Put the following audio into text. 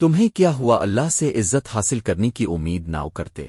تمہیں کیا ہوا اللہ سے عزت حاصل کرنے کی امید نہ کرتے؟